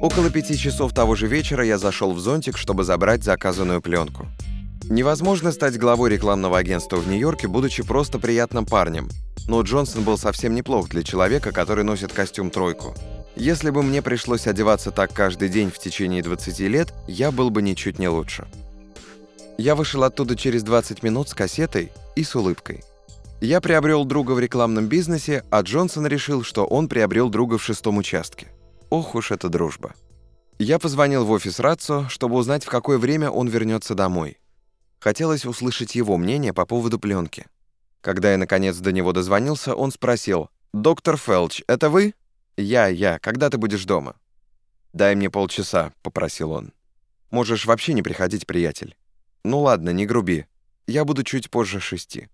Около пяти часов того же вечера я зашел в зонтик, чтобы забрать заказанную пленку. Невозможно стать главой рекламного агентства в Нью-Йорке, будучи просто приятным парнем. Но Джонсон был совсем неплох для человека, который носит костюм тройку. Если бы мне пришлось одеваться так каждый день в течение 20 лет, я был бы ничуть не лучше. Я вышел оттуда через 20 минут с кассетой и с улыбкой. Я приобрел друга в рекламном бизнесе, а Джонсон решил, что он приобрел друга в шестом участке. Ох уж эта дружба. Я позвонил в офис Рацо, чтобы узнать, в какое время он вернется домой. Хотелось услышать его мнение по поводу пленки. Когда я, наконец, до него дозвонился, он спросил, «Доктор Фелч, это вы?» «Я, я. Когда ты будешь дома?» «Дай мне полчаса», — попросил он. «Можешь вообще не приходить, приятель». «Ну ладно, не груби. Я буду чуть позже шести».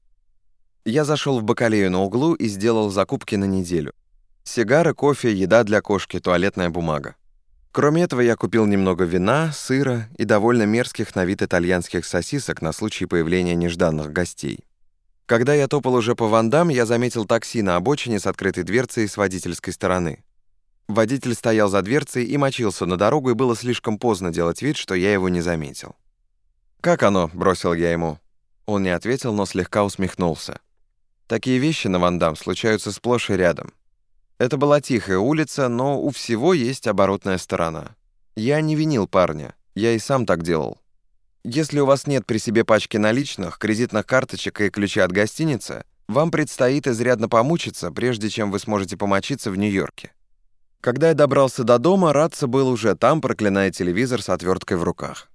Я зашел в бакалею на углу и сделал закупки на неделю. Сигары, кофе, еда для кошки, туалетная бумага. Кроме этого, я купил немного вина, сыра и довольно мерзких на вид итальянских сосисок на случай появления нежданных гостей. Когда я топал уже по вандам, я заметил такси на обочине с открытой дверцей с водительской стороны. Водитель стоял за дверцей и мочился на дорогу, и было слишком поздно делать вид, что я его не заметил. «Как оно?» — бросил я ему. Он не ответил, но слегка усмехнулся. Такие вещи на Вандам случаются сплошь и рядом. Это была тихая улица, но у всего есть оборотная сторона. Я не винил парня, я и сам так делал. Если у вас нет при себе пачки наличных, кредитных карточек и ключа от гостиницы, вам предстоит изрядно помучиться, прежде чем вы сможете помочиться в Нью-Йорке. Когда я добрался до дома, Радса был уже там, проклиная телевизор с отверткой в руках.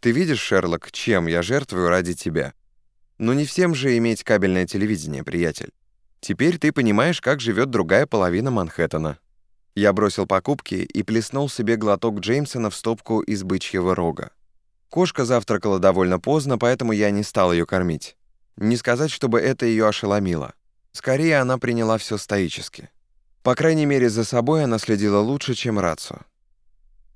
«Ты видишь, Шерлок, чем я жертвую ради тебя?» «Ну не всем же иметь кабельное телевидение, приятель. Теперь ты понимаешь, как живет другая половина Манхэттена. Я бросил покупки и плеснул себе глоток Джеймсона в стопку из бычьего рога. Кошка завтракала довольно поздно, поэтому я не стал ее кормить. Не сказать, чтобы это ее ошеломило. Скорее, она приняла все стоически. По крайней мере, за собой она следила лучше, чем Рацу.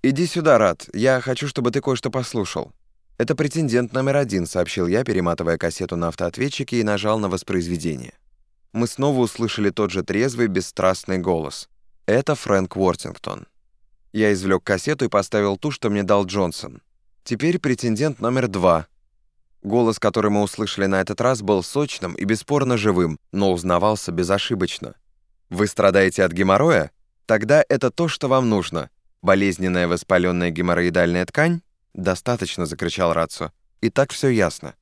«Иди сюда, Рад, я хочу, чтобы ты кое-что послушал». «Это претендент номер один», — сообщил я, перематывая кассету на автоответчике и нажал на воспроизведение мы снова услышали тот же трезвый, бесстрастный голос. Это Фрэнк Уортингтон. Я извлек кассету и поставил ту, что мне дал Джонсон. Теперь претендент номер два. Голос, который мы услышали на этот раз, был сочным и бесспорно живым, но узнавался безошибочно. Вы страдаете от геморроя? Тогда это то, что вам нужно. Болезненная воспаленная геморроидальная ткань? Достаточно, закричал Рацо. И так все ясно.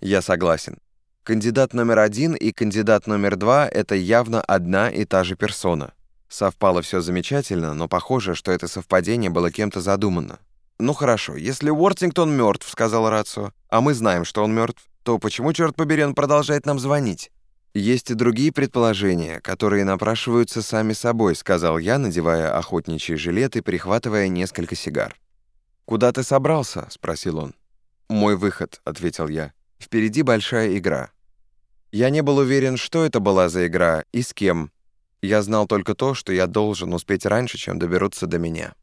Я согласен. Кандидат номер один и кандидат номер два — это явно одна и та же персона. Совпало все замечательно, но похоже, что это совпадение было кем-то задумано. «Ну хорошо, если Уортингтон мертв», — сказал Рацио, «а мы знаем, что он мертв, то почему, черт побери, он продолжает нам звонить?» «Есть и другие предположения, которые напрашиваются сами собой», — сказал я, надевая охотничий жилет и прихватывая несколько сигар. «Куда ты собрался?» — спросил он. «Мой выход», — ответил я. «Впереди большая игра». Я не был уверен, что это была за игра и с кем. Я знал только то, что я должен успеть раньше, чем доберутся до меня.